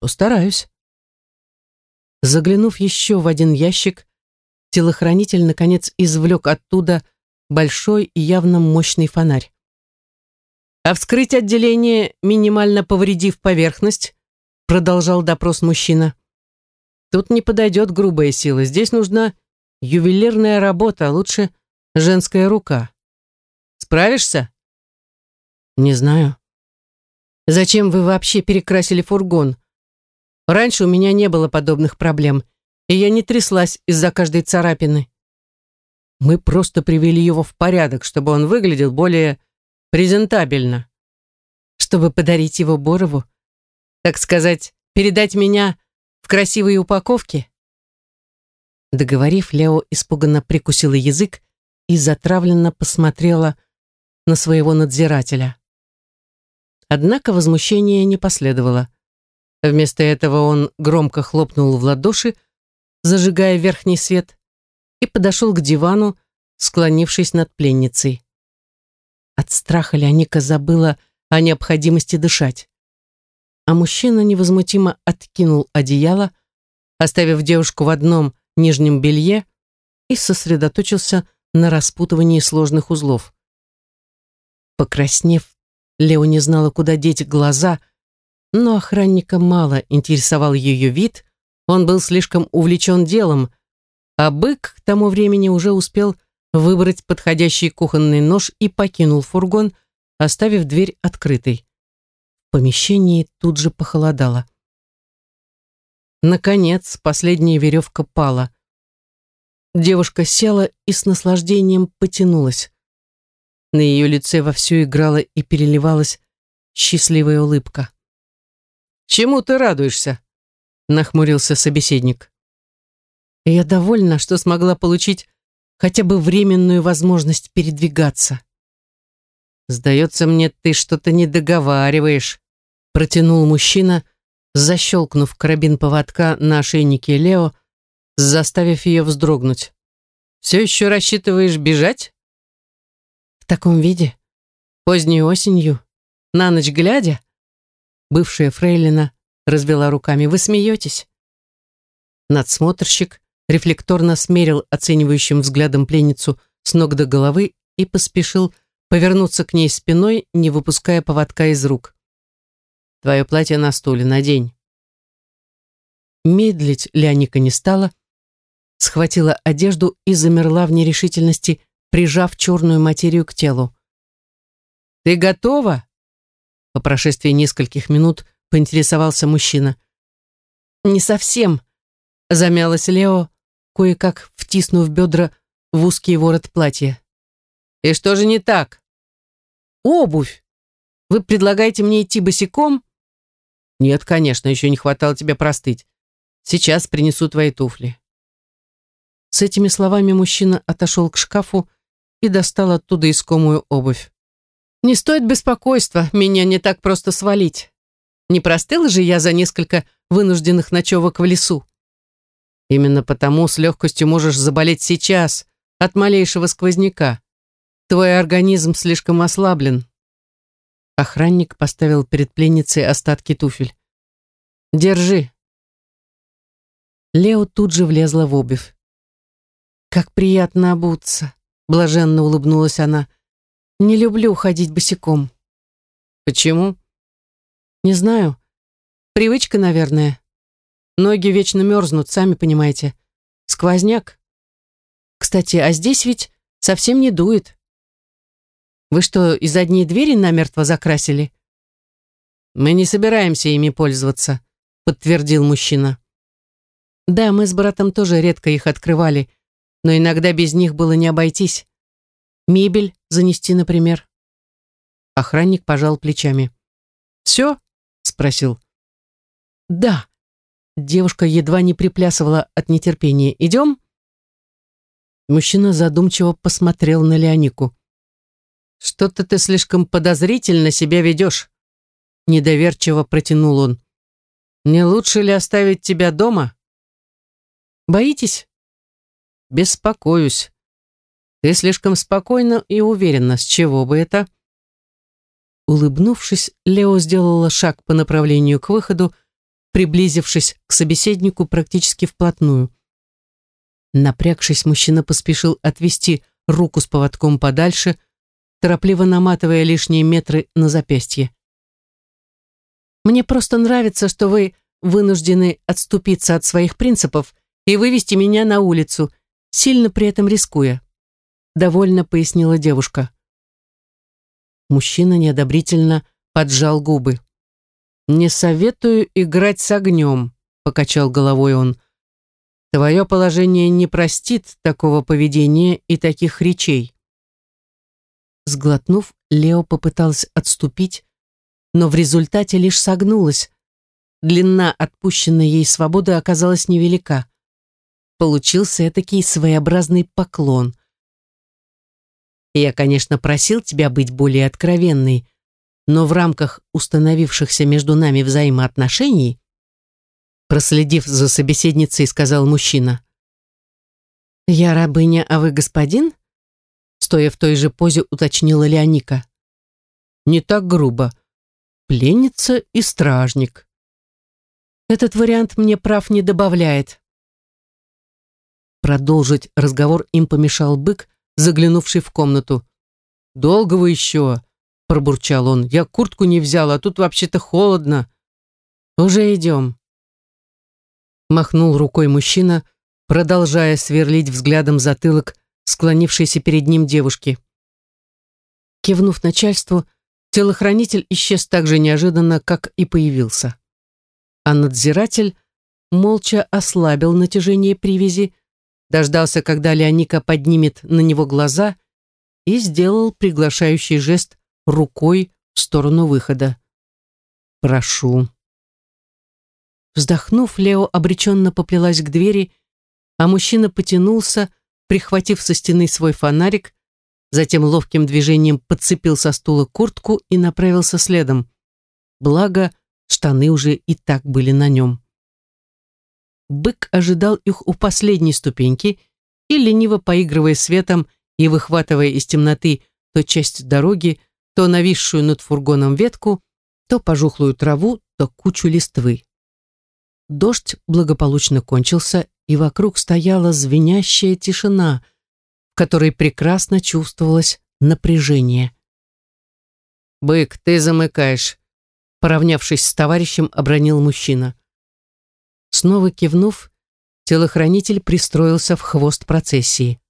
«Постараюсь». Заглянув еще в один ящик, телохранитель, наконец, извлек оттуда большой и явно мощный фонарь. А вскрыть отделение, минимально повредив поверхность, продолжал допрос мужчина. Тут не подойдет грубая сила, здесь нужна ювелирная работа, а лучше женская рука. Справишься? Не знаю. Зачем вы вообще перекрасили фургон? Раньше у меня не было подобных проблем, и я не тряслась из-за каждой царапины. Мы просто привели его в порядок, чтобы он выглядел более презентабельно. Чтобы подарить его Борову, так сказать, передать меня в красивые упаковки? Договорив, Лео испуганно прикусила язык и затравленно посмотрела на своего надзирателя. Однако возмущения не последовало. Вместо этого он громко хлопнул в ладоши, зажигая верхний свет, и подошел к дивану, склонившись над пленницей. От страха Леоника забыла о необходимости дышать. А мужчина невозмутимо откинул одеяло, оставив девушку в одном нижнем белье и сосредоточился на распутывании сложных узлов. Покраснев, Лео не знала, куда деть глаза, но охранника мало интересовал ее вид, он был слишком увлечен делом, а бык к тому времени уже успел выбрать подходящий кухонный нож и покинул фургон, оставив дверь открытой. Помещении тут же похолодало. Наконец, последняя веревка пала. Девушка села и с наслаждением потянулась. На ее лице вовсю играла и переливалась счастливая улыбка. «Чему ты радуешься?» — нахмурился собеседник. «Я довольна, что смогла получить хотя бы временную возможность передвигаться. «Сдается мне, ты что-то не договариваешь», протянул мужчина, защелкнув карабин поводка на ошейнике Лео, заставив ее вздрогнуть. «Все еще рассчитываешь бежать?» «В таком виде? Поздней осенью? На ночь глядя?» Бывшая фрейлина развела руками. «Вы смеетесь?» Надсмотрщик рефлекторно смерил оценивающим взглядом пленницу с ног до головы и поспешил повернуться к ней спиной, не выпуская поводка из рук. «Твое платье на стуле, надень». Медлить Леоника не стала, схватила одежду и замерла в нерешительности, прижав черную материю к телу. «Ты готова?» По прошествии нескольких минут поинтересовался мужчина. «Не совсем», — замялась Лео, кое-как втиснув бедра в узкий ворот платья. «И что же не так?» «Обувь! Вы предлагаете мне идти босиком?» «Нет, конечно, еще не хватало тебе простыть. Сейчас принесу твои туфли». С этими словами мужчина отошел к шкафу и достал оттуда искомую обувь. «Не стоит беспокойства, меня не так просто свалить. Не простыла же я за несколько вынужденных ночевок в лесу. Именно потому с легкостью можешь заболеть сейчас от малейшего сквозняка. Твой организм слишком ослаблен». Охранник поставил перед пленницей остатки туфель. «Держи», Лео тут же влезла в обувь. «Как приятно обуться!» — блаженно улыбнулась она. «Не люблю ходить босиком». «Почему?» «Не знаю. Привычка, наверное. Ноги вечно мерзнут, сами понимаете. Сквозняк. Кстати, а здесь ведь совсем не дует. Вы что, из одни двери намертво закрасили?» «Мы не собираемся ими пользоваться», — подтвердил мужчина. Да, мы с братом тоже редко их открывали, но иногда без них было не обойтись. Мебель занести, например. Охранник пожал плечами. «Все?» — спросил. «Да». Девушка едва не приплясывала от нетерпения. «Идем?» Мужчина задумчиво посмотрел на Леонику. «Что-то ты слишком подозрительно себя ведешь», — недоверчиво протянул он. «Не лучше ли оставить тебя дома?» Боитесь? Беспокоюсь. Ты слишком спокойна и уверена. С чего бы это? Улыбнувшись, Лео сделала шаг по направлению к выходу, приблизившись к собеседнику практически вплотную. Напрягшись, мужчина поспешил отвести руку с поводком подальше, торопливо наматывая лишние метры на запястье. «Мне просто нравится, что вы вынуждены отступиться от своих принципов и вывести меня на улицу, сильно при этом рискуя. Довольно пояснила девушка. Мужчина неодобрительно поджал губы. «Не советую играть с огнем», — покачал головой он. «Твое положение не простит такого поведения и таких речей». Сглотнув, Лео попыталась отступить, но в результате лишь согнулась. Длина отпущенной ей свободы оказалась невелика получился этакий своеобразный поклон. Я, конечно, просил тебя быть более откровенной, но в рамках установившихся между нами взаимоотношений, проследив за собеседницей, сказал мужчина. «Я рабыня, а вы господин?» Стоя в той же позе, уточнила Леоника. «Не так грубо. Пленница и стражник». «Этот вариант мне прав не добавляет», Продолжить разговор им помешал бык, заглянувший в комнату. «Долго вы еще?» – пробурчал он. «Я куртку не взял, а тут вообще-то холодно». «Уже идем». Махнул рукой мужчина, продолжая сверлить взглядом затылок склонившейся перед ним девушки. Кивнув начальству, телохранитель исчез так же неожиданно, как и появился. А надзиратель молча ослабил натяжение привязи, дождался, когда Леоника поднимет на него глаза и сделал приглашающий жест рукой в сторону выхода. «Прошу». Вздохнув, Лео обреченно поплелась к двери, а мужчина потянулся, прихватив со стены свой фонарик, затем ловким движением подцепил со стула куртку и направился следом. Благо, штаны уже и так были на нем. бык ожидал их у последней ступеньки и, лениво поигрывая светом и выхватывая из темноты то часть дороги, то нависшую над фургоном ветку, то пожухлую траву, то кучу листвы. Дождь благополучно кончился, и вокруг стояла звенящая тишина, в которой прекрасно чувствовалось напряжение. «Бык, ты замыкаешь», — поравнявшись с товарищем, обронил мужчина. Снова кивнув, телохранитель пристроился в хвост процессии.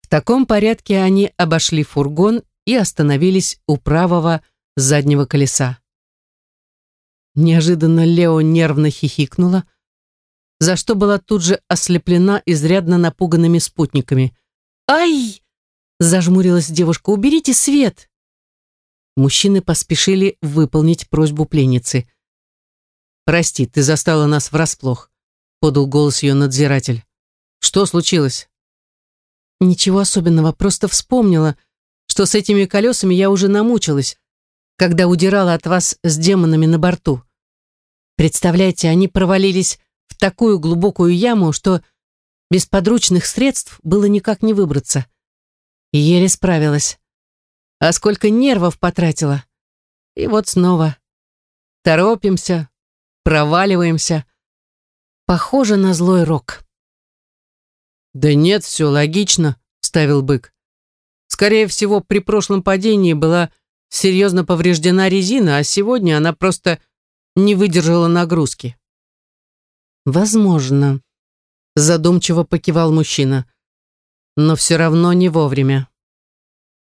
В таком порядке они обошли фургон и остановились у правого заднего колеса. Неожиданно Лео нервно хихикнула, за что была тут же ослеплена изрядно напуганными спутниками. «Ай!» — зажмурилась девушка. «Уберите свет!» Мужчины поспешили выполнить просьбу пленницы. «Прости, ты застала нас врасплох», — подал голос ее надзиратель. «Что случилось?» «Ничего особенного, просто вспомнила, что с этими колесами я уже намучилась, когда удирала от вас с демонами на борту. Представляете, они провалились в такую глубокую яму, что без подручных средств было никак не выбраться. Еле справилась. А сколько нервов потратила. И вот снова. Торопимся, проваливаемся. Похоже на злой рок. «Да нет, все логично», — ставил бык. «Скорее всего, при прошлом падении была серьезно повреждена резина, а сегодня она просто не выдержала нагрузки». «Возможно», — задумчиво покивал мужчина. «Но все равно не вовремя».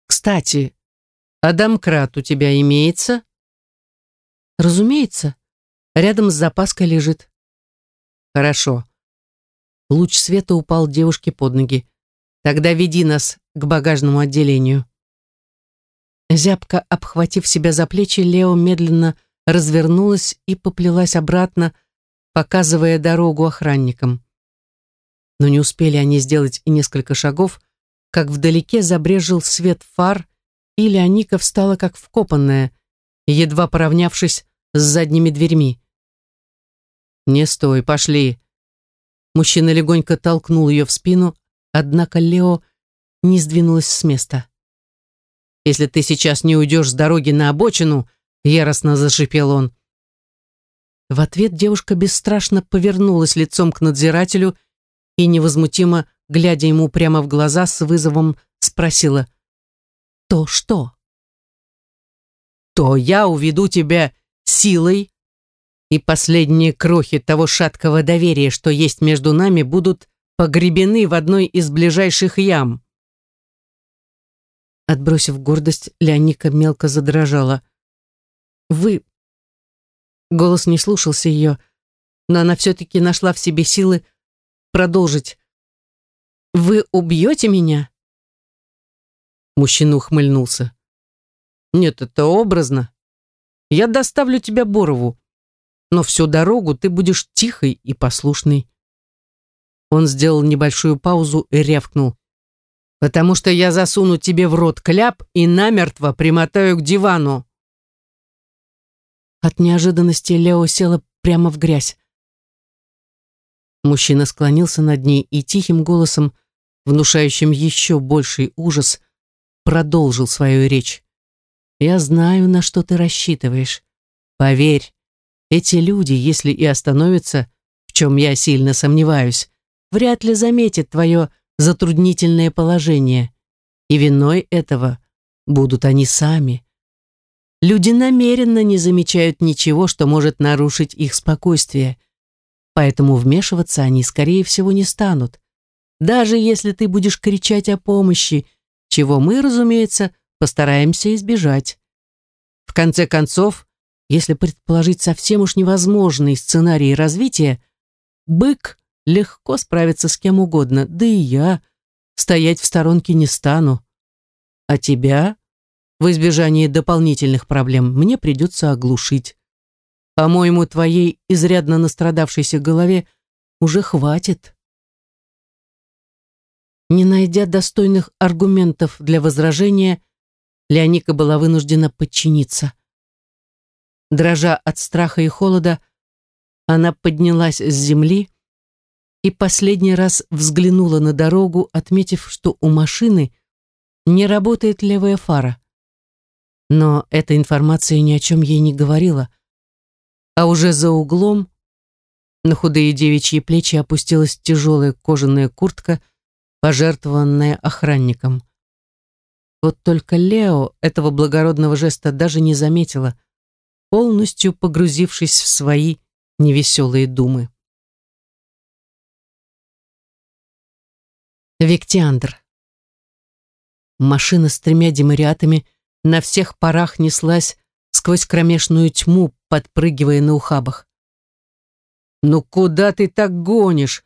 «Кстати, а у тебя имеется?» «Разумеется. Рядом с запаской лежит». «Хорошо». Луч света упал девушке под ноги. «Тогда веди нас к багажному отделению». Зябко обхватив себя за плечи, Лео медленно развернулась и поплелась обратно, показывая дорогу охранникам. Но не успели они сделать и несколько шагов, как вдалеке забрежил свет фар, и Леоника встала как вкопанная, едва поравнявшись с задними дверьми. «Не стой, пошли!» Мужчина легонько толкнул ее в спину, однако Лео не сдвинулась с места. «Если ты сейчас не уйдешь с дороги на обочину», — яростно зашипел он. В ответ девушка бесстрашно повернулась лицом к надзирателю и, невозмутимо, глядя ему прямо в глаза, с вызовом спросила «То что?» «То я уведу тебя силой, и последние крохи того шаткого доверия, что есть между нами, будут погребены в одной из ближайших ям». Отбросив гордость, Леоника мелко задрожала. «Вы Голос не слушался ее, но она все-таки нашла в себе силы продолжить. «Вы убьете меня?» Мужчина ухмыльнулся. «Нет, это образно. Я доставлю тебя Борову, но всю дорогу ты будешь тихой и послушной». Он сделал небольшую паузу и рявкнул. «Потому что я засуну тебе в рот кляп и намертво примотаю к дивану». От неожиданности Лео села прямо в грязь. Мужчина склонился над ней и тихим голосом, внушающим еще больший ужас, продолжил свою речь. «Я знаю, на что ты рассчитываешь. Поверь, эти люди, если и остановятся, в чем я сильно сомневаюсь, вряд ли заметят твое затруднительное положение. И виной этого будут они сами. Люди намеренно не замечают ничего, что может нарушить их спокойствие. Поэтому вмешиваться они, скорее всего, не станут. Даже если ты будешь кричать о помощи, чего мы, разумеется, постараемся избежать. В конце концов, если предположить совсем уж невозможный сценарий развития, бык легко справится с кем угодно, да и я стоять в сторонке не стану. А тебя в избежание дополнительных проблем мне придется оглушить. По-моему, твоей изрядно настрадавшейся голове уже хватит. Не найдя достойных аргументов для возражения, Леоника была вынуждена подчиниться. Дрожа от страха и холода, она поднялась с земли, и последний раз взглянула на дорогу, отметив, что у машины не работает левая фара. Но эта информация ни о чем ей не говорила. А уже за углом на худые девичьи плечи опустилась тяжелая кожаная куртка, пожертвованная охранником. Вот только Лео этого благородного жеста даже не заметила, полностью погрузившись в свои невеселые думы. Виктиандр. Машина с тремя демариатами на всех парах неслась сквозь кромешную тьму, подпрыгивая на ухабах. «Ну куда ты так гонишь?»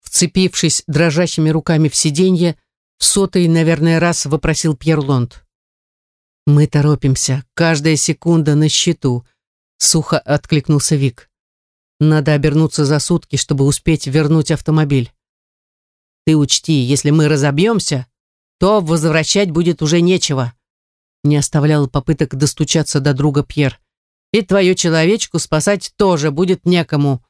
Вцепившись дрожащими руками в сиденье, в сотый, наверное, раз вопросил Пьер Лонд. «Мы торопимся, каждая секунда на счету», — сухо откликнулся Вик. «Надо обернуться за сутки, чтобы успеть вернуть автомобиль. Ты учти, если мы разобьемся, то возвращать будет уже нечего. Не оставлял попыток достучаться до друга Пьер. И твою человечку спасать тоже будет некому.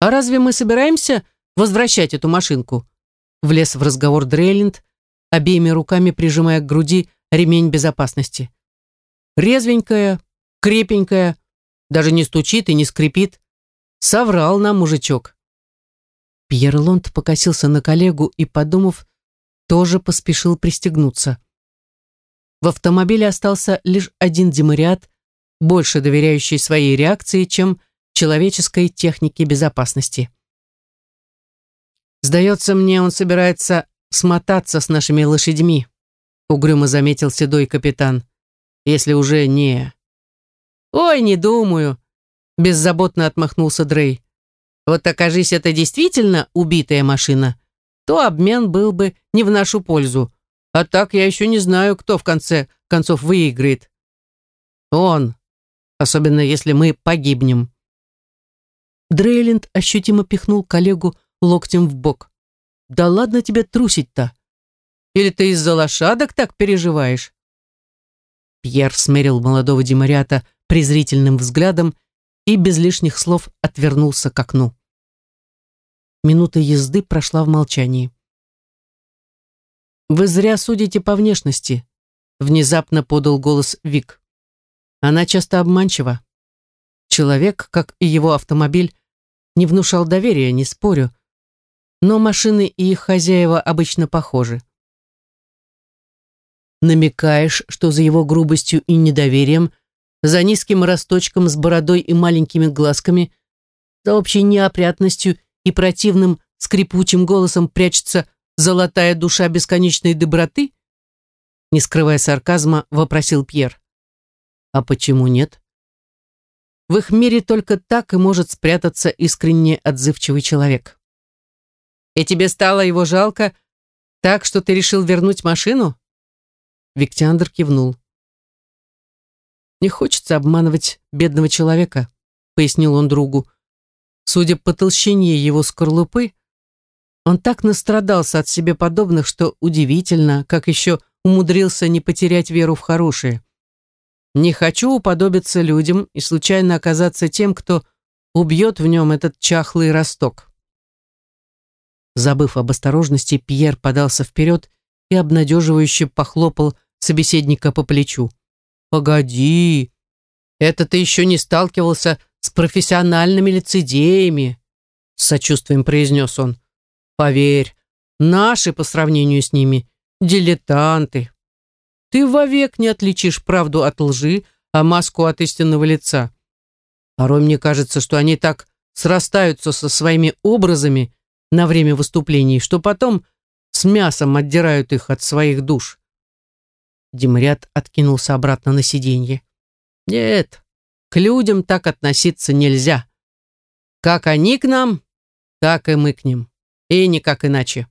А разве мы собираемся возвращать эту машинку? Влез в разговор Дрейлинд, обеими руками прижимая к груди ремень безопасности. Резвенькая, крепенькая, даже не стучит и не скрипит. Соврал нам мужичок. Пьер Лонд покосился на коллегу и, подумав, тоже поспешил пристегнуться. В автомобиле остался лишь один демариат, больше доверяющий своей реакции, чем человеческой технике безопасности. «Сдается мне, он собирается смотаться с нашими лошадьми», угрюмо заметил седой капитан. «Если уже не...» «Ой, не думаю», беззаботно отмахнулся Дрей. Вот окажись это действительно убитая машина, то обмен был бы не в нашу пользу. А так я еще не знаю, кто в конце концов выиграет. Он, особенно если мы погибнем. Дрейленд ощутимо пихнул коллегу локтем в бок. «Да ладно тебе трусить-то? Или ты из-за лошадок так переживаешь?» Пьер смерил молодого демарята презрительным взглядом и без лишних слов отвернулся к окну. Минута езды прошла в молчании. «Вы зря судите по внешности», — внезапно подал голос Вик. «Она часто обманчива. Человек, как и его автомобиль, не внушал доверия, не спорю, но машины и их хозяева обычно похожи. Намекаешь, что за его грубостью и недоверием, за низким росточком с бородой и маленькими глазками, за общей неопрятностью и противным скрипучим голосом прячется золотая душа бесконечной доброты? Не скрывая сарказма, вопросил Пьер. А почему нет? В их мире только так и может спрятаться искренне отзывчивый человек. И тебе стало его жалко, так что ты решил вернуть машину? Виктиандр кивнул. Не хочется обманывать бедного человека, пояснил он другу. Судя по толщине его скорлупы, он так настрадался от себе подобных, что удивительно, как еще умудрился не потерять веру в хорошее. Не хочу уподобиться людям и случайно оказаться тем, кто убьет в нем этот чахлый росток. Забыв об осторожности, Пьер подался вперед и обнадеживающе похлопал собеседника по плечу. «Погоди, это ты еще не сталкивался с профессиональными лицедеями», с сочувствием произнес он. «Поверь, наши по сравнению с ними дилетанты. Ты вовек не отличишь правду от лжи, а маску от истинного лица. Порой мне кажется, что они так срастаются со своими образами на время выступлений, что потом с мясом отдирают их от своих душ». Демряд откинулся обратно на сиденье. «Нет, к людям так относиться нельзя. Как они к нам, так и мы к ним. И никак иначе.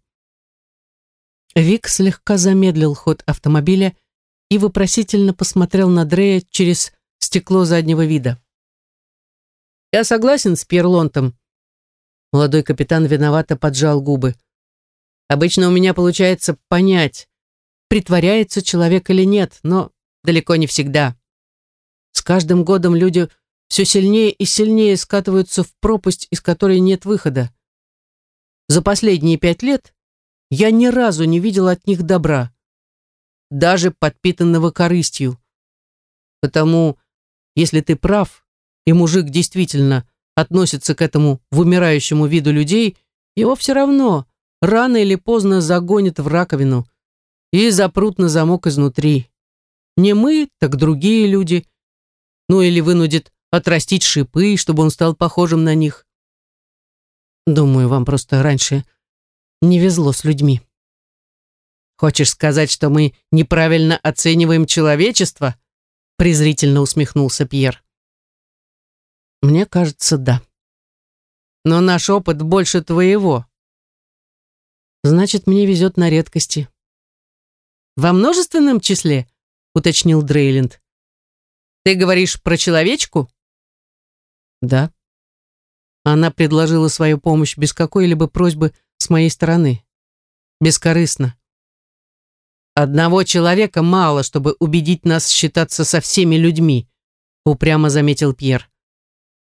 Вик слегка замедлил ход автомобиля и вопросительно посмотрел на Дрея через стекло заднего вида. «Я согласен с Пьерлонтом». Молодой капитан виновато поджал губы. «Обычно у меня получается понять, притворяется человек или нет, но далеко не всегда. С каждым годом люди все сильнее и сильнее скатываются в пропасть, из которой нет выхода. За последние пять лет я ни разу не видел от них добра, даже подпитанного корыстью. Потому, если ты прав, и мужик действительно относится к этому вымирающему виду людей, его все равно рано или поздно загонят в раковину и запрут на замок изнутри. Не мы, так другие люди. Ну или вынудит отрастить шипы, чтобы он стал похожим на них. Думаю, вам просто раньше не везло с людьми. Хочешь сказать, что мы неправильно оцениваем человечество? презрительно усмехнулся Пьер. Мне кажется, да. Но наш опыт больше твоего. Значит, мне везет на редкости. Во множественном числе, уточнил Дрейленд. Ты говоришь про человечку? Да. Она предложила свою помощь без какой-либо просьбы с моей стороны. Бескорыстно. Одного человека мало, чтобы убедить нас считаться со всеми людьми, упрямо заметил Пьер.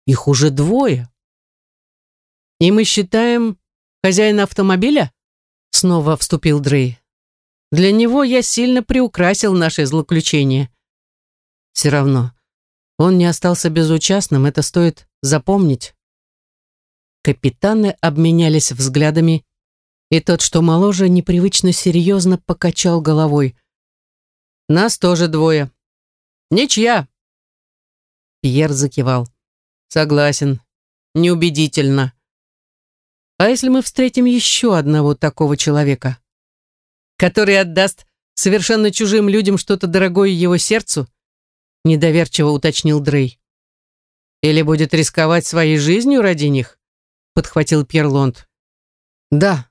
Их уже двое. И мы считаем хозяина автомобиля? Снова вступил Дрей. Для него я сильно приукрасил наше злоключение. Все равно, он не остался безучастным, это стоит запомнить. Капитаны обменялись взглядами, и тот, что моложе, непривычно серьезно покачал головой. «Нас тоже двое. Ничья!» Пьер закивал. Согласен. Неубедительно. А если мы встретим еще одного такого человека, который отдаст совершенно чужим людям что-то дорогое его сердцу? Недоверчиво уточнил Дрей. Или будет рисковать своей жизнью ради них? Подхватил Пьерлонд. Да.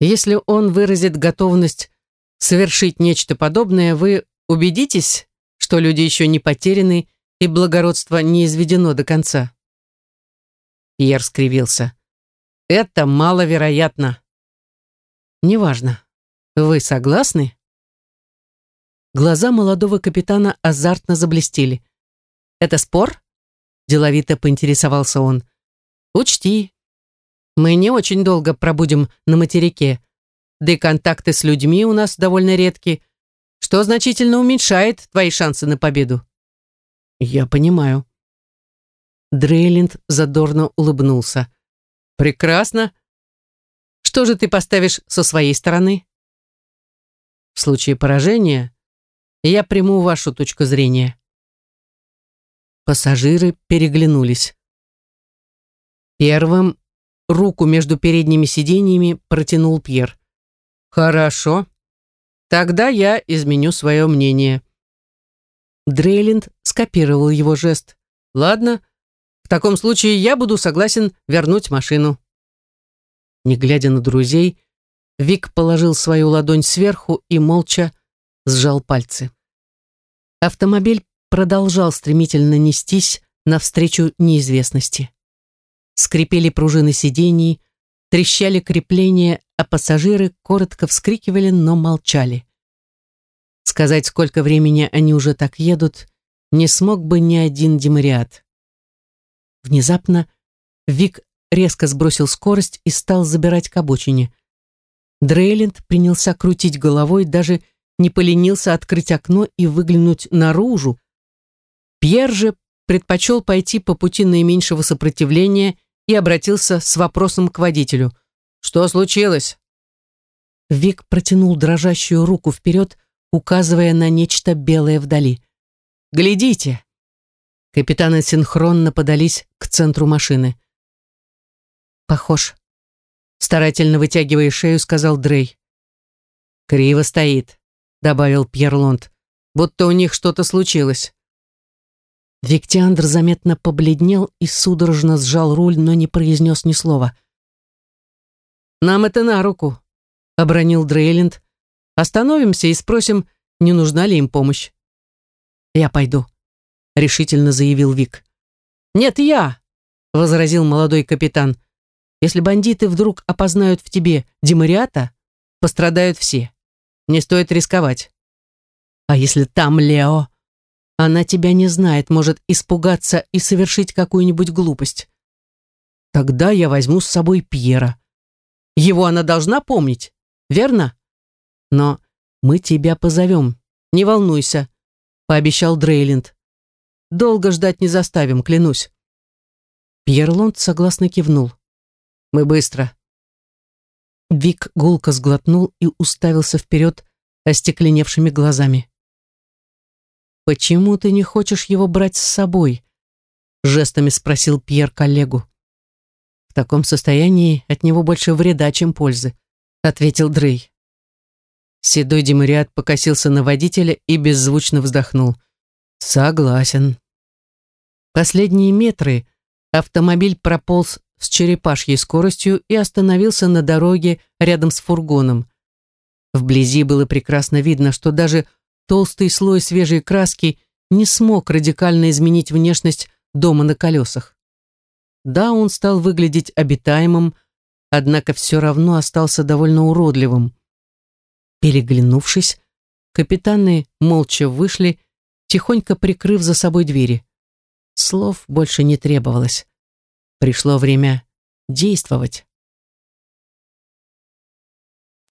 Если он выразит готовность совершить нечто подобное, вы убедитесь, что люди еще не потеряны и благородство не изведено до конца. Пьер скривился. Это маловероятно. Неважно. Вы согласны? Глаза молодого капитана азартно заблестели. Это спор? Деловито поинтересовался он. Учти, мы не очень долго пробудем на материке, да и контакты с людьми у нас довольно редки, что значительно уменьшает твои шансы на победу. «Я понимаю». Дрейлинд задорно улыбнулся. «Прекрасно. Что же ты поставишь со своей стороны?» «В случае поражения я приму вашу точку зрения». Пассажиры переглянулись. Первым руку между передними сиденьями протянул Пьер. «Хорошо. Тогда я изменю свое мнение». Дрейленд скопировал его жест. «Ладно, в таком случае я буду согласен вернуть машину». Не глядя на друзей, Вик положил свою ладонь сверху и молча сжал пальцы. Автомобиль продолжал стремительно нестись навстречу неизвестности. Скрипели пружины сидений, трещали крепления, а пассажиры коротко вскрикивали, но молчали. Сказать, сколько времени они уже так едут, не смог бы ни один демариат. Внезапно Вик резко сбросил скорость и стал забирать к обочине. Дрейленд принялся крутить головой, даже не поленился открыть окно и выглянуть наружу. Пьер же предпочел пойти по пути наименьшего сопротивления и обратился с вопросом к водителю. «Что случилось?» Вик протянул дрожащую руку вперед, указывая на нечто белое вдали. «Глядите!» Капитаны синхронно подались к центру машины. «Похож», — старательно вытягивая шею, сказал Дрей. «Криво стоит», — добавил Пьерлонд, «будто у них что-то случилось». Виктиандр заметно побледнел и судорожно сжал руль, но не произнес ни слова. «Нам это на руку», — обронил Дрейленд, Остановимся и спросим, не нужна ли им помощь. «Я пойду», — решительно заявил Вик. «Нет, я», — возразил молодой капитан. «Если бандиты вдруг опознают в тебе Демариата, пострадают все. Не стоит рисковать». «А если там Лео?» Она тебя не знает, может испугаться и совершить какую-нибудь глупость. Тогда я возьму с собой Пьера. Его она должна помнить, верно? Но мы тебя позовем, не волнуйся, пообещал Дрейлинд. Долго ждать не заставим, клянусь. Пьерлонд согласно кивнул. Мы быстро. Вик гулко сглотнул и уставился вперед остекленевшими глазами. «Почему ты не хочешь его брать с собой?» жестами спросил Пьер коллегу. «В таком состоянии от него больше вреда, чем пользы», ответил Дрей. Седой Демариат покосился на водителя и беззвучно вздохнул. «Согласен». Последние метры автомобиль прополз с черепашьей скоростью и остановился на дороге рядом с фургоном. Вблизи было прекрасно видно, что даже толстый слой свежей краски не смог радикально изменить внешность дома на колесах. Да, он стал выглядеть обитаемым, однако все равно остался довольно уродливым. Переглянувшись, капитаны молча вышли, тихонько прикрыв за собой двери. Слов больше не требовалось. Пришло время действовать.